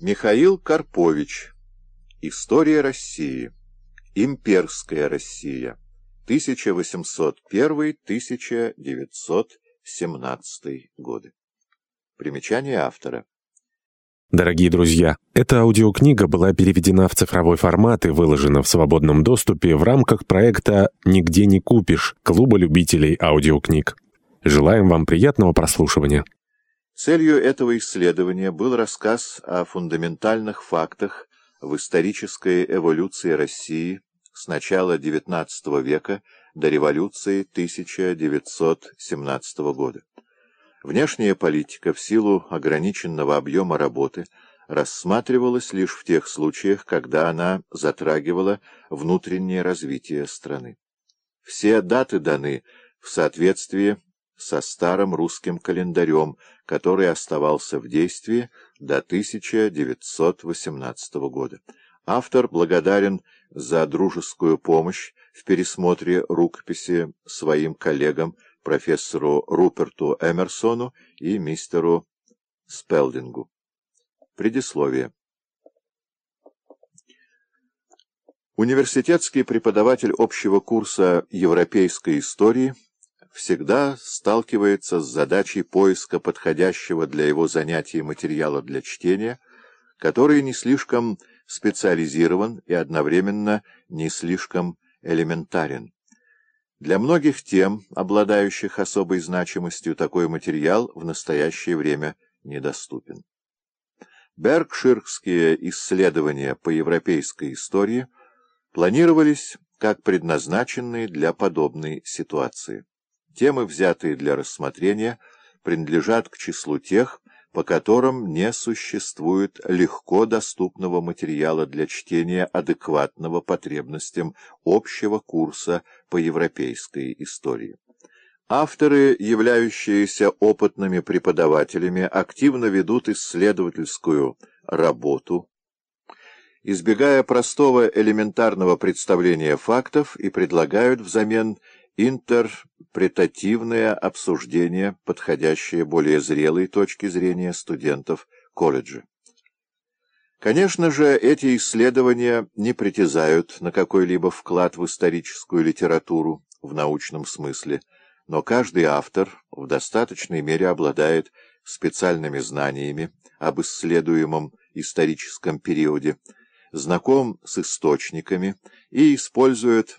Михаил Карпович. История России. Имперская Россия. 1801-1917 годы. Примечание автора. Дорогие друзья, эта аудиокнига была переведена в цифровой формат и выложена в свободном доступе в рамках проекта «Нигде не купишь» Клуба любителей аудиокниг. Желаем вам приятного прослушивания. Целью этого исследования был рассказ о фундаментальных фактах в исторической эволюции России с начала XIX века до революции 1917 года. Внешняя политика в силу ограниченного объема работы рассматривалась лишь в тех случаях, когда она затрагивала внутреннее развитие страны. Все даты даны в соответствии со старым русским календарем, который оставался в действии до 1918 года. Автор благодарен за дружескую помощь в пересмотре рукописи своим коллегам профессору Руперту Эмерсону и мистеру Спелдингу. Предисловие. Университетский преподаватель общего курса европейской истории – всегда сталкивается с задачей поиска подходящего для его занятий материала для чтения, который не слишком специализирован и одновременно не слишком элементарен. Для многих тем, обладающих особой значимостью, такой материал в настоящее время недоступен. Беркширские исследования по европейской истории планировались как предназначенные для подобной ситуации. Темы, взятые для рассмотрения, принадлежат к числу тех, по которым не существует легко доступного материала для чтения, адекватного потребностям общего курса по европейской истории. Авторы, являющиеся опытными преподавателями, активно ведут исследовательскую работу, избегая простого элементарного представления фактов и предлагают взамен интерпретативное обсуждение, подходящее более зрелой точки зрения студентов колледжа. Конечно же, эти исследования не притязают на какой-либо вклад в историческую литературу в научном смысле, но каждый автор в достаточной мере обладает специальными знаниями об исследуемом историческом периоде, знаком с источниками и использует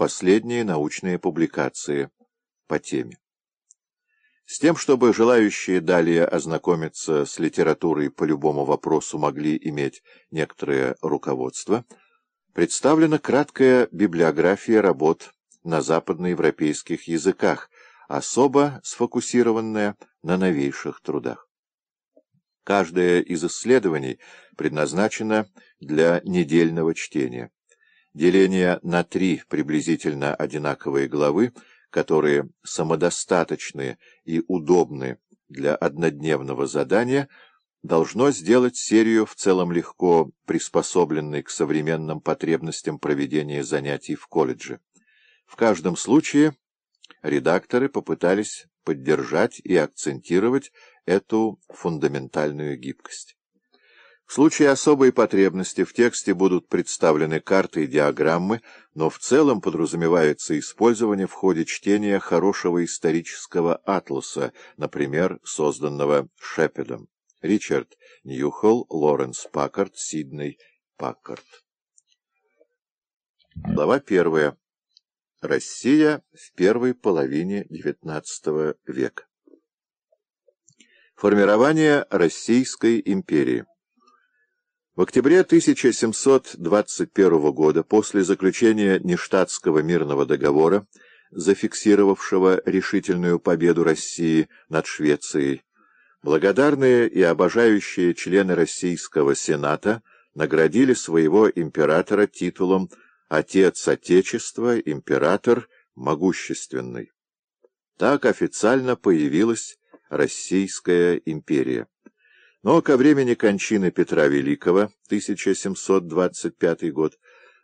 последние научные публикации по теме. С тем, чтобы желающие далее ознакомиться с литературой по любому вопросу могли иметь некоторое руководство, представлена краткая библиография работ на западноевропейских языках, особо сфокусированная на новейших трудах. Каждое из исследований предназначено для недельного чтения деление на три приблизительно одинаковые главы, которые самодостаточны и удобны для однодневного задания, должно сделать серию в целом легко приспособленной к современным потребностям проведения занятий в колледже. В каждом случае редакторы попытались поддержать и акцентировать эту фундаментальную гибкость. В случае особой потребности в тексте будут представлены карты и диаграммы, но в целом подразумевается использование в ходе чтения хорошего исторического атласа, например, созданного Шепедом. Ричард Ньюхолл, Лоренс Паккарт, Сидней Паккарт. Глава первая. Россия в первой половине XIX века. Формирование Российской империи. В октябре 1721 года, после заключения Нештатского мирного договора, зафиксировавшего решительную победу России над Швецией, благодарные и обожающие члены Российского Сената наградили своего императора титулом «Отец Отечества, император могущественный». Так официально появилась Российская империя. Но ко времени кончины Петра Великого, 1725 год,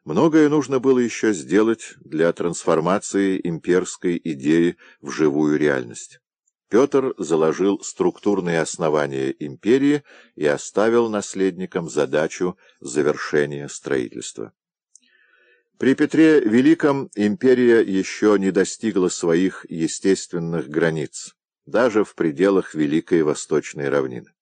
многое нужно было еще сделать для трансформации имперской идеи в живую реальность. Петр заложил структурные основания империи и оставил наследникам задачу завершения строительства. При Петре Великом империя еще не достигла своих естественных границ, даже в пределах Великой Восточной равнины.